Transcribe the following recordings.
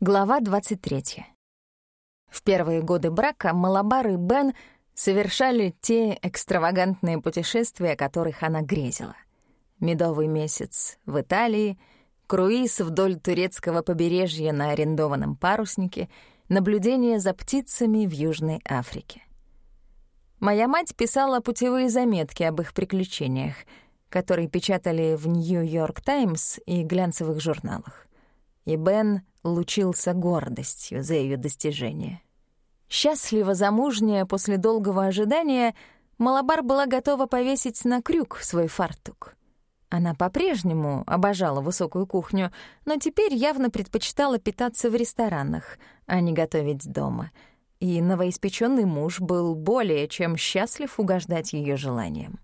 Глава 23. В первые годы брака Малабар и Бен совершали те экстравагантные путешествия, о которых она грезила. Медовый месяц в Италии, круиз вдоль турецкого побережья на арендованном паруснике, наблюдение за птицами в Южной Африке. Моя мать писала путевые заметки об их приключениях, которые печатали в «Нью-Йорк Таймс» и глянцевых журналах и Бен лучился гордостью за ее достижение. Счастливо замужняя после долгого ожидания, Малабар была готова повесить на крюк свой фартук. Она по-прежнему обожала высокую кухню, но теперь явно предпочитала питаться в ресторанах, а не готовить дома. И новоиспеченный муж был более чем счастлив угождать ее желаниям.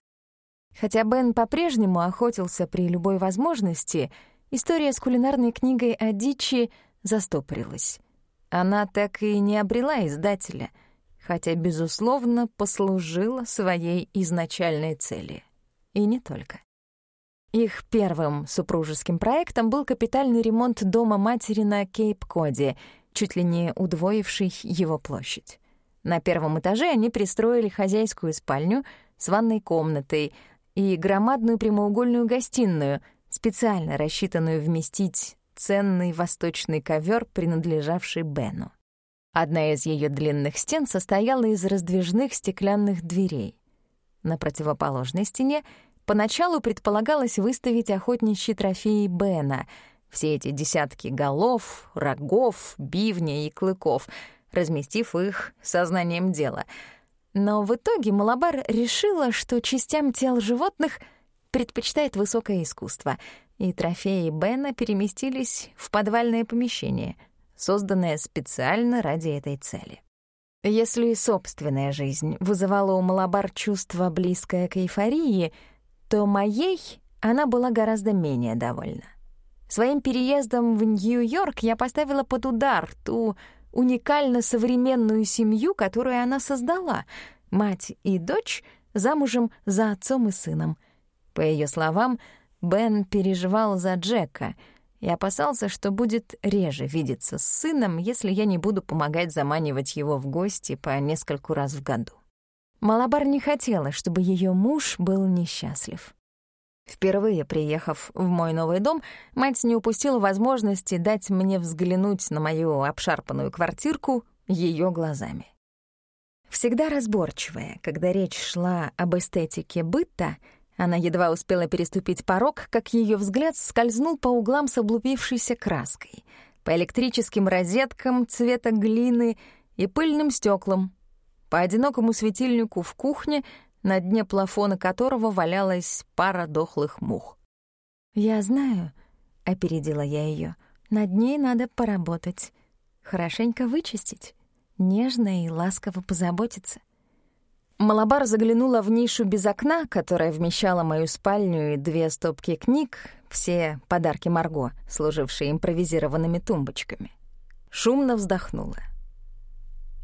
Хотя Бен по-прежнему охотился при любой возможности — История с кулинарной книгой о дичи застопорилась. Она так и не обрела издателя, хотя, безусловно, послужила своей изначальной цели. И не только. Их первым супружеским проектом был капитальный ремонт дома матери на Кейп-Коде, чуть ли не удвоивший его площадь. На первом этаже они пристроили хозяйскую спальню с ванной комнатой и громадную прямоугольную гостиную — специально рассчитанную вместить ценный восточный ковер, принадлежавший Бену. Одна из ее длинных стен состояла из раздвижных стеклянных дверей. На противоположной стене поначалу предполагалось выставить охотничьи трофеи Бена, все эти десятки голов, рогов, бивня и клыков, разместив их сознанием дела. Но в итоге Малабар решила, что частям тел животных — предпочитает высокое искусство, и трофеи Бена переместились в подвальное помещение, созданное специально ради этой цели. Если собственная жизнь вызывала у Малабар чувство, близкое к эйфории, то моей она была гораздо менее довольна. Своим переездом в Нью-Йорк я поставила под удар ту уникально современную семью, которую она создала, мать и дочь замужем за отцом и сыном — по ее словам, Бен переживал за Джека и опасался, что будет реже видеться с сыном, если я не буду помогать заманивать его в гости по нескольку раз в году. Малабар не хотела, чтобы ее муж был несчастлив. Впервые приехав в мой новый дом, мать не упустила возможности дать мне взглянуть на мою обшарпанную квартирку ее глазами. Всегда разборчивая, когда речь шла об эстетике быта, она едва успела переступить порог, как ее взгляд скользнул по углам с облупившейся краской, по электрическим розеткам цвета глины и пыльным стеклам, по одинокому светильнику в кухне, на дне плафона которого валялась пара дохлых мух. «Я знаю», — опередила я ее, — «над ней надо поработать, хорошенько вычистить, нежно и ласково позаботиться». Малабар заглянула в нишу без окна, которая вмещала мою спальню и две стопки книг, все подарки Марго, служившие импровизированными тумбочками. Шумно вздохнула.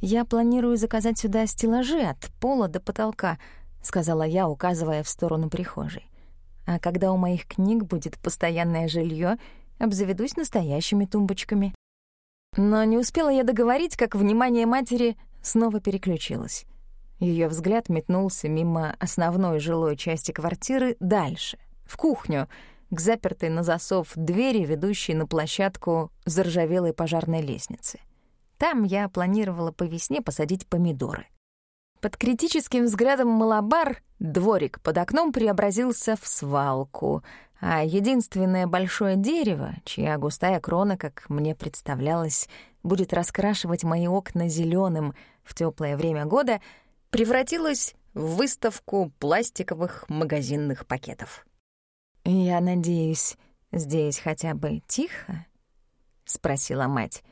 «Я планирую заказать сюда стеллажи от пола до потолка», — сказала я, указывая в сторону прихожей. «А когда у моих книг будет постоянное жилье, обзаведусь настоящими тумбочками». Но не успела я договорить, как внимание матери снова переключилось. Ее взгляд метнулся мимо основной жилой части квартиры дальше, в кухню, к запертой на засов двери, ведущей на площадку заржавелой пожарной лестницы. Там я планировала по весне посадить помидоры. Под критическим взглядом Малабар дворик под окном преобразился в свалку, а единственное большое дерево, чья густая крона, как мне представлялось, будет раскрашивать мои окна зеленым в теплое время года — превратилась в выставку пластиковых магазинных пакетов. «Я надеюсь, здесь хотя бы тихо?» — спросила мать.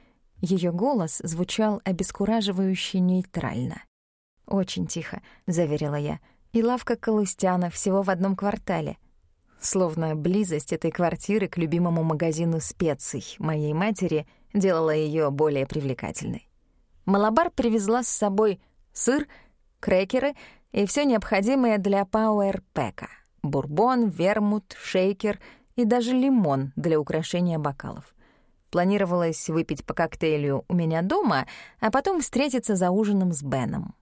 Ее голос звучал обескураживающе нейтрально. «Очень тихо», — заверила я. «И лавка Калустяна всего в одном квартале». Словно близость этой квартиры к любимому магазину специй моей матери делала ее более привлекательной. Малабар привезла с собой сыр — крекеры и все необходимое для пауэрпэка — бурбон, вермут, шейкер и даже лимон для украшения бокалов. Планировалось выпить по коктейлю у меня дома, а потом встретиться за ужином с Беном.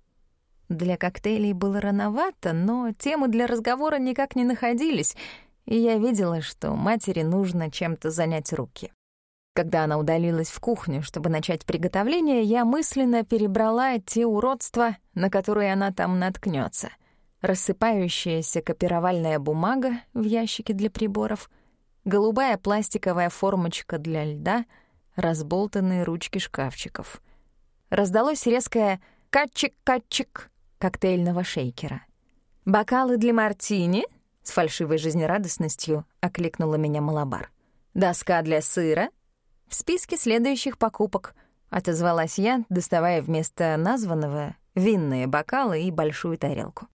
Для коктейлей было рановато, но темы для разговора никак не находились, и я видела, что матери нужно чем-то занять руки. Когда она удалилась в кухню, чтобы начать приготовление, я мысленно перебрала те уродства, на которые она там наткнется: Рассыпающаяся копировальная бумага в ящике для приборов, голубая пластиковая формочка для льда, разболтанные ручки шкафчиков. Раздалось резкое «катчик-катчик» коктейльного шейкера. «Бокалы для мартини?» — с фальшивой жизнерадостностью окликнула меня Малабар. «Доска для сыра?» «В списке следующих покупок», — отозвалась я, доставая вместо названного винные бокалы и большую тарелку.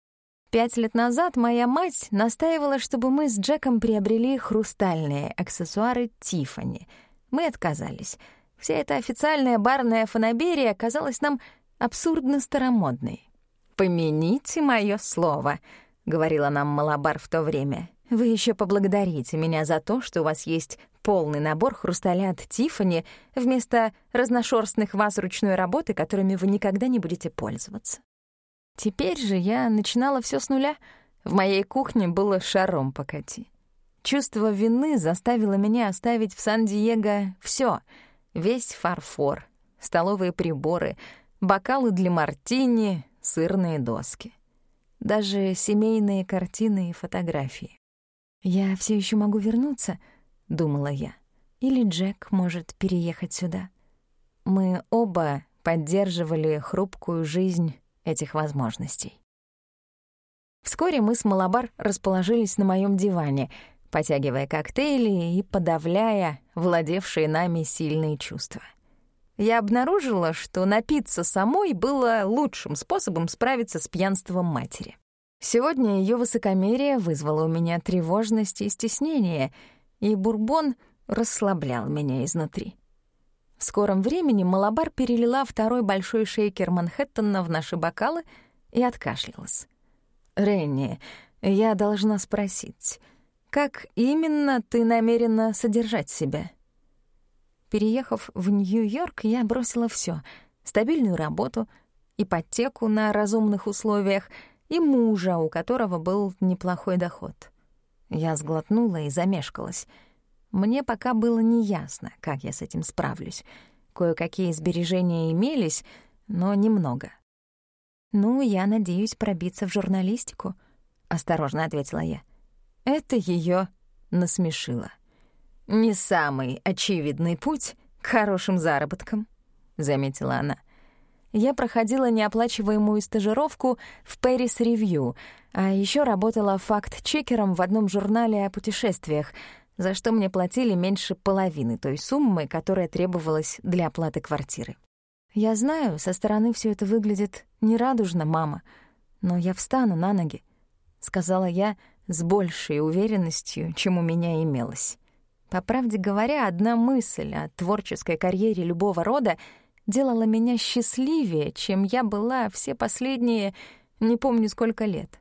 Пять лет назад моя мать настаивала, чтобы мы с Джеком приобрели хрустальные аксессуары Тиффани. Мы отказались. Вся эта официальная барная фанаберия казалась нам абсурдно старомодной. «Помяните мое слово», — говорила нам Малабар в то время. «Вы еще поблагодарите меня за то, что у вас есть полный набор хрусталя от Тиффани вместо разношерстных вас ручной работы, которыми вы никогда не будете пользоваться». Теперь же я начинала все с нуля. В моей кухне было шаром покати. Чувство вины заставило меня оставить в Сан-Диего все: весь фарфор, столовые приборы, бокалы для мартини, сырные доски. Даже семейные картины и фотографии. «Я все еще могу вернуться», — думала я. «Или Джек может переехать сюда». Мы оба поддерживали хрупкую жизнь этих возможностей. Вскоре мы с Малабар расположились на моем диване, потягивая коктейли и подавляя владевшие нами сильные чувства я обнаружила, что напиться самой было лучшим способом справиться с пьянством матери. Сегодня ее высокомерие вызвало у меня тревожность и стеснение, и бурбон расслаблял меня изнутри. В скором времени Малабар перелила второй большой шейкер Манхэттена в наши бокалы и откашлялась. «Ренни, я должна спросить, как именно ты намерена содержать себя?» Переехав в Нью-Йорк, я бросила все: стабильную работу, ипотеку на разумных условиях и мужа, у которого был неплохой доход. Я сглотнула и замешкалась. Мне пока было неясно, как я с этим справлюсь. Кое-какие сбережения имелись, но немного. «Ну, я надеюсь пробиться в журналистику», — осторожно ответила я. Это ее насмешило не самый очевидный путь к хорошим заработкам», — заметила она. Я проходила неоплачиваемую стажировку в Paris Review, а еще работала факт-чекером в одном журнале о путешествиях, за что мне платили меньше половины той суммы, которая требовалась для оплаты квартиры. «Я знаю, со стороны все это выглядит нерадужно, мама, но я встану на ноги», — сказала я с большей уверенностью, чем у меня имелось. По правде говоря, одна мысль о творческой карьере любого рода делала меня счастливее, чем я была все последние не помню сколько лет.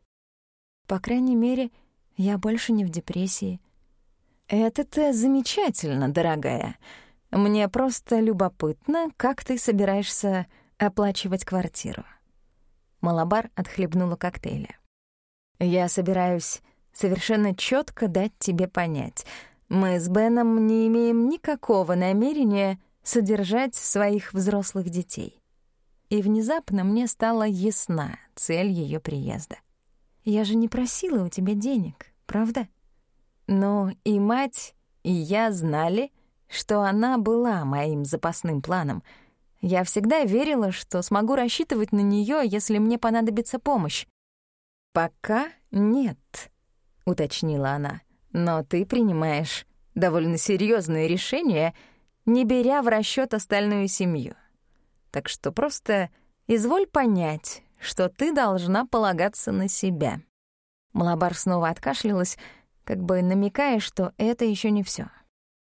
По крайней мере, я больше не в депрессии. Это-то замечательно, дорогая. Мне просто любопытно, как ты собираешься оплачивать квартиру. Малабар отхлебнула коктейля. Я собираюсь совершенно четко дать тебе понять — мы с Беном не имеем никакого намерения содержать своих взрослых детей. И внезапно мне стала ясна цель ее приезда. Я же не просила у тебя денег, правда? Но и мать, и я знали, что она была моим запасным планом. Я всегда верила, что смогу рассчитывать на нее, если мне понадобится помощь. «Пока нет», — уточнила она. Но ты принимаешь довольно серьезные решения, не беря в расчет остальную семью. Так что просто изволь понять, что ты должна полагаться на себя. Малабар снова откашлялась, как бы намекая, что это еще не все.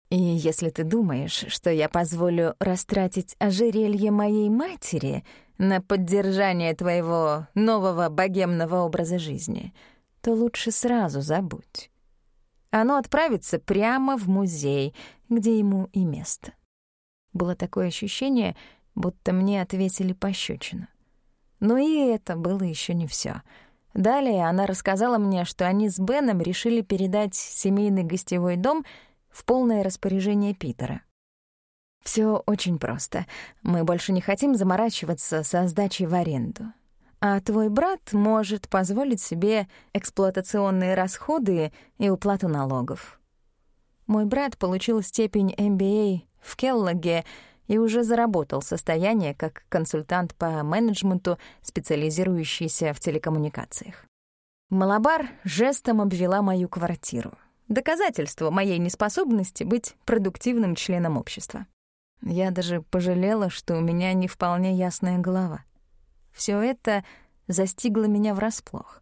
И если ты думаешь, что я позволю растратить ожерелье моей матери на поддержание твоего нового богемного образа жизни, то лучше сразу забудь. Оно отправится прямо в музей, где ему и место. Было такое ощущение, будто мне ответили пощечину. Но и это было еще не все. Далее она рассказала мне, что они с Беном решили передать семейный гостевой дом в полное распоряжение Питера. Все очень просто. Мы больше не хотим заморачиваться со сдачей в аренду. А твой брат может позволить себе эксплуатационные расходы и уплату налогов. Мой брат получил степень MBA в Келлоге и уже заработал состояние как консультант по менеджменту, специализирующийся в телекоммуникациях. Малабар жестом обвела мою квартиру. Доказательство моей неспособности быть продуктивным членом общества. Я даже пожалела, что у меня не вполне ясная голова. Все это застигло меня врасплох.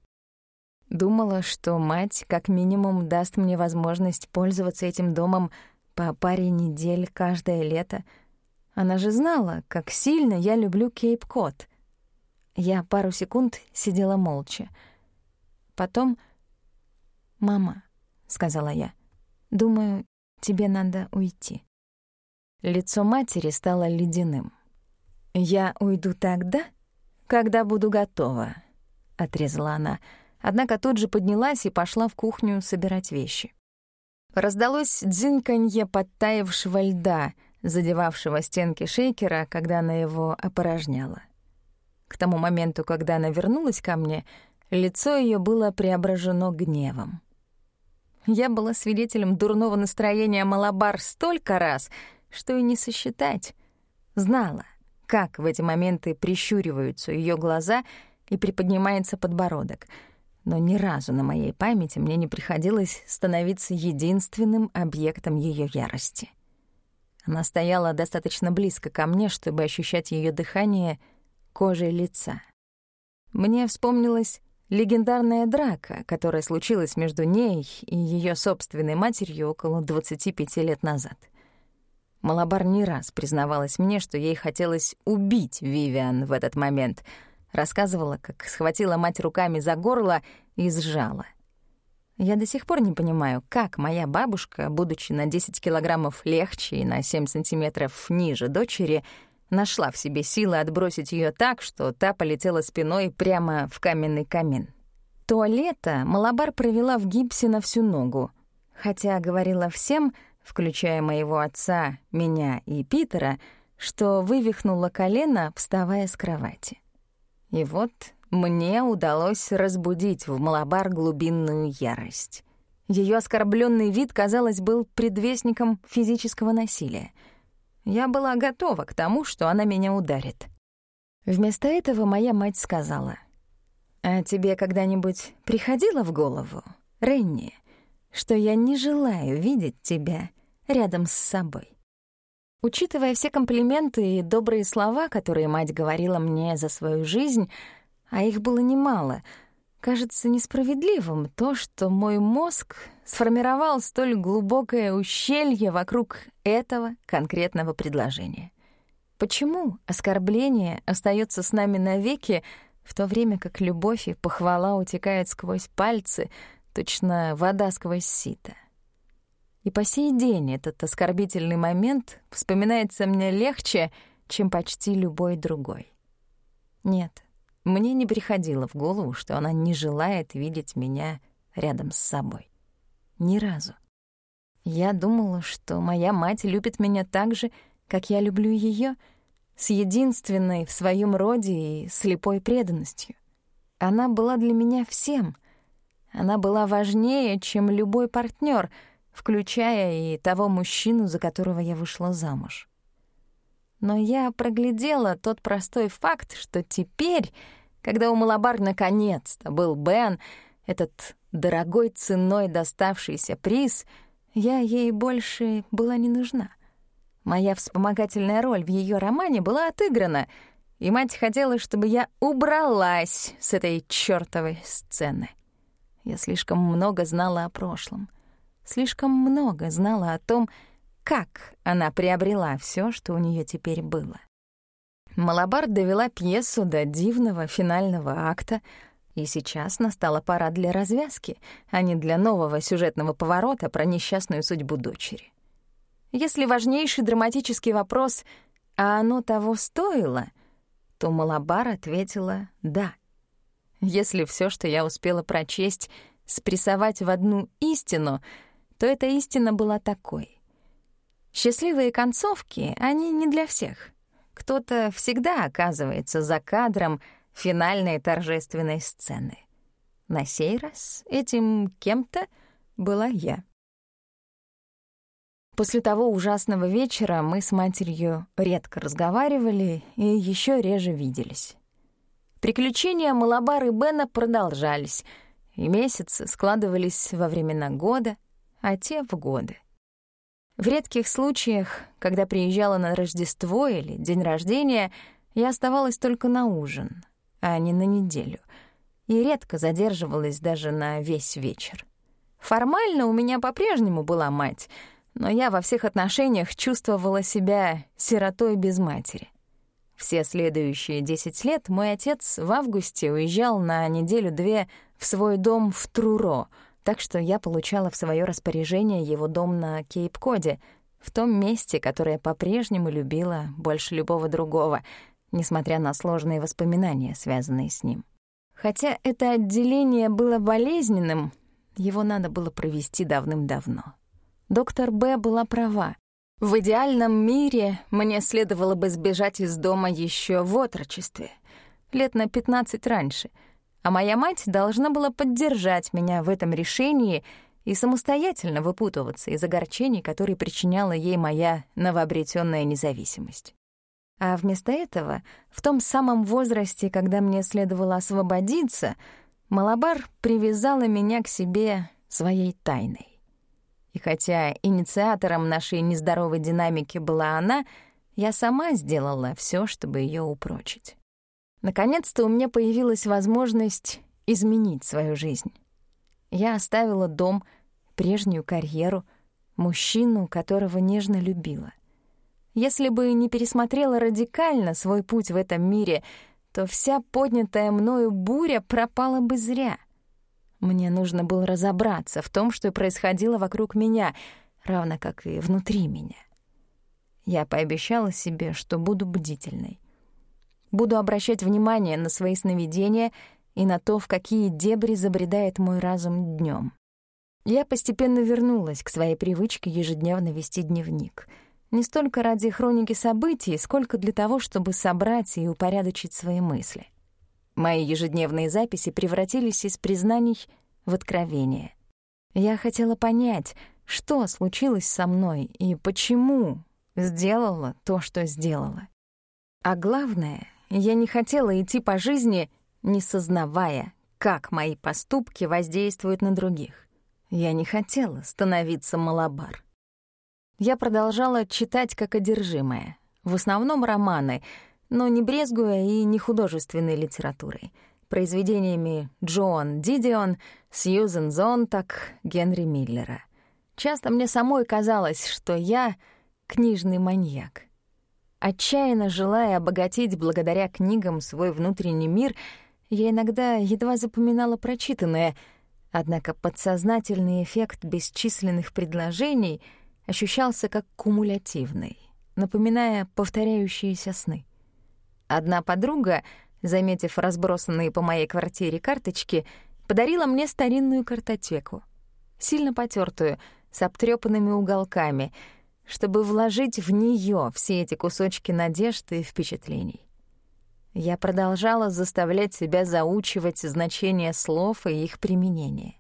Думала, что мать как минимум даст мне возможность пользоваться этим домом по паре недель каждое лето. Она же знала, как сильно я люблю Кейп-Кот. Я пару секунд сидела молча. Потом «Мама», — сказала я, — «думаю, тебе надо уйти». Лицо матери стало ледяным. «Я уйду тогда, когда буду готова», — отрезала она, однако тут же поднялась и пошла в кухню собирать вещи. Раздалось дзыньканье подтаявшего льда, задевавшего стенки шейкера, когда она его опорожняла. К тому моменту, когда она вернулась ко мне, лицо ее было преображено гневом. Я была свидетелем дурного настроения Малабар столько раз — что и не сосчитать. Знала, как в эти моменты прищуриваются ее глаза и приподнимается подбородок. Но ни разу на моей памяти мне не приходилось становиться единственным объектом ее ярости. Она стояла достаточно близко ко мне, чтобы ощущать ее дыхание кожей лица. Мне вспомнилась легендарная драка, которая случилась между ней и ее собственной матерью около 25 лет назад. Малабар не раз признавалась мне, что ей хотелось убить Вивиан в этот момент. Рассказывала, как схватила мать руками за горло и сжала. Я до сих пор не понимаю, как моя бабушка, будучи на 10 килограммов легче и на 7 сантиметров ниже дочери, нашла в себе силы отбросить ее так, что та полетела спиной прямо в каменный камин. То лето Малабар провела в гипсе на всю ногу, хотя говорила всем — включая моего отца, меня и Питера, что вывихнула колено, вставая с кровати. И вот мне удалось разбудить в Малабар глубинную ярость. Ее оскорбленный вид, казалось, был предвестником физического насилия. Я была готова к тому, что она меня ударит. Вместо этого моя мать сказала, «А тебе когда-нибудь приходило в голову, Ренни, что я не желаю видеть тебя рядом с собой. Учитывая все комплименты и добрые слова, которые мать говорила мне за свою жизнь, а их было немало, кажется несправедливым то, что мой мозг сформировал столь глубокое ущелье вокруг этого конкретного предложения. Почему оскорбление остается с нами навеки, в то время как любовь и похвала утекают сквозь пальцы, точно вода сквозь сито? И по сей день этот оскорбительный момент вспоминается мне легче, чем почти любой другой. Нет, мне не приходило в голову, что она не желает видеть меня рядом с собой. Ни разу. Я думала, что моя мать любит меня так же, как я люблю ее, с единственной в своем роде и слепой преданностью. Она была для меня всем. Она была важнее, чем любой партнер — включая и того мужчину, за которого я вышла замуж. Но я проглядела тот простой факт, что теперь, когда у Малабар наконец-то был Бен, этот дорогой ценой доставшийся приз, я ей больше была не нужна. Моя вспомогательная роль в ее романе была отыграна, и мать хотела, чтобы я убралась с этой чёртовой сцены. Я слишком много знала о прошлом — слишком много знала о том, как она приобрела все, что у нее теперь было. Малабар довела пьесу до дивного финального акта, и сейчас настала пора для развязки, а не для нового сюжетного поворота про несчастную судьбу дочери. Если важнейший драматический вопрос «А оно того стоило?», то Малабар ответила «да». Если все, что я успела прочесть, спрессовать в одну истину, то эта истина была такой. Счастливые концовки, они не для всех. Кто-то всегда оказывается за кадром финальной торжественной сцены. На сей раз этим кем-то была я. После того ужасного вечера мы с матерью редко разговаривали и еще реже виделись. Приключения Малабары Бена продолжались, и месяцы складывались во времена года, а те — в годы. В редких случаях, когда приезжала на Рождество или день рождения, я оставалась только на ужин, а не на неделю, и редко задерживалась даже на весь вечер. Формально у меня по-прежнему была мать, но я во всех отношениях чувствовала себя сиротой без матери. Все следующие 10 лет мой отец в августе уезжал на неделю-две в свой дом в Труро, так что я получала в свое распоряжение его дом на Кейп-Коде, в том месте, которое по-прежнему любила больше любого другого, несмотря на сложные воспоминания, связанные с ним. Хотя это отделение было болезненным, его надо было провести давным-давно. Доктор Б была права. В идеальном мире мне следовало бы сбежать из дома еще в отрочестве, лет на 15 раньше, а моя мать должна была поддержать меня в этом решении и самостоятельно выпутываться из огорчений, которые причиняла ей моя новообретенная независимость. А вместо этого, в том самом возрасте, когда мне следовало освободиться, Малабар привязала меня к себе своей тайной. И хотя инициатором нашей нездоровой динамики была она, я сама сделала все, чтобы ее упрочить. Наконец-то у меня появилась возможность изменить свою жизнь. Я оставила дом, прежнюю карьеру, мужчину, которого нежно любила. Если бы не пересмотрела радикально свой путь в этом мире, то вся поднятая мною буря пропала бы зря — мне нужно было разобраться в том, что происходило вокруг меня, равно как и внутри меня. Я пообещала себе, что буду бдительной. Буду обращать внимание на свои сновидения и на то, в какие дебри забредает мой разум днем. Я постепенно вернулась к своей привычке ежедневно вести дневник. Не столько ради хроники событий, сколько для того, чтобы собрать и упорядочить свои мысли. Мои ежедневные записи превратились из признаний в откровение. Я хотела понять, что случилось со мной и почему сделала то, что сделала. А главное, я не хотела идти по жизни, не сознавая, как мои поступки воздействуют на других. Я не хотела становиться малабар. Я продолжала читать как одержимая, в основном романы — но не брезгуя и не художественной литературой, произведениями Джоан Дидион, Сьюзен Зонтак, Генри Миллера. Часто мне самой казалось, что я — книжный маньяк. Отчаянно желая обогатить благодаря книгам свой внутренний мир, я иногда едва запоминала прочитанное, однако подсознательный эффект бесчисленных предложений ощущался как кумулятивный, напоминая повторяющиеся сны. Одна подруга, заметив разбросанные по моей квартире карточки, подарила мне старинную картотеку, сильно потертую, с обтрепанными уголками, чтобы вложить в нее все эти кусочки надежды и впечатлений. Я продолжала заставлять себя заучивать значение слов и их применение.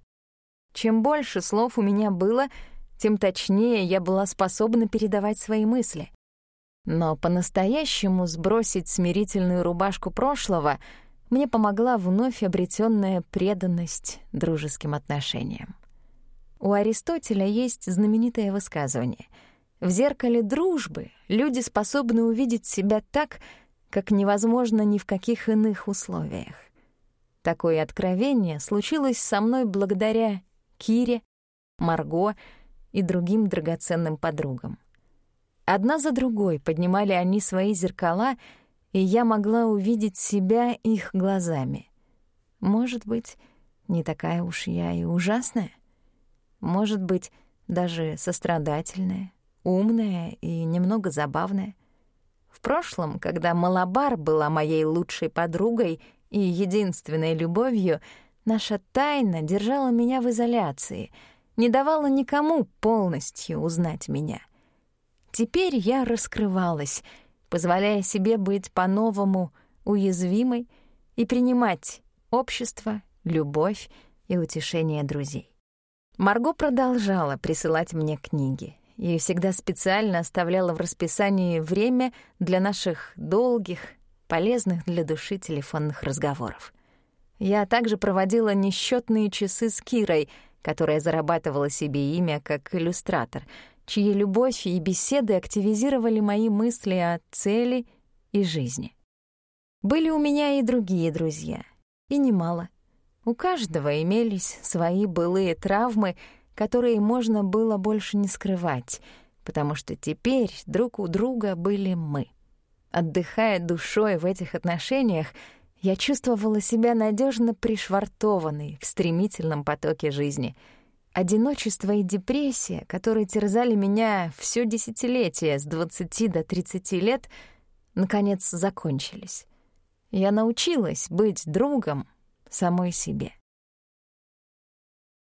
Чем больше слов у меня было, тем точнее я была способна передавать свои мысли. Но по-настоящему сбросить смирительную рубашку прошлого мне помогла вновь обретенная преданность дружеским отношениям. У Аристотеля есть знаменитое высказывание. В зеркале дружбы люди способны увидеть себя так, как невозможно ни в каких иных условиях. Такое откровение случилось со мной благодаря Кире, Марго и другим драгоценным подругам. Одна за другой поднимали они свои зеркала, и я могла увидеть себя их глазами. Может быть, не такая уж я и ужасная? Может быть, даже сострадательная, умная и немного забавная. В прошлом, когда Малабар была моей лучшей подругой и единственной любовью, наша тайна держала меня в изоляции, не давала никому полностью узнать меня. Теперь я раскрывалась, позволяя себе быть по-новому уязвимой и принимать общество, любовь и утешение друзей. Марго продолжала присылать мне книги и всегда специально оставляла в расписании время для наших долгих, полезных для души телефонных разговоров. Я также проводила несчетные часы с Кирой, которая зарабатывала себе имя как иллюстратор, чьи любовь и беседы активизировали мои мысли о цели и жизни. Были у меня и другие друзья, и немало. У каждого имелись свои былые травмы, которые можно было больше не скрывать, потому что теперь друг у друга были мы. Отдыхая душой в этих отношениях, я чувствовала себя надежно пришвартованной в стремительном потоке жизни. Одиночество и депрессия, которые терзали меня все десятилетие с 20 до 30 лет, наконец закончились. Я научилась быть другом самой себе.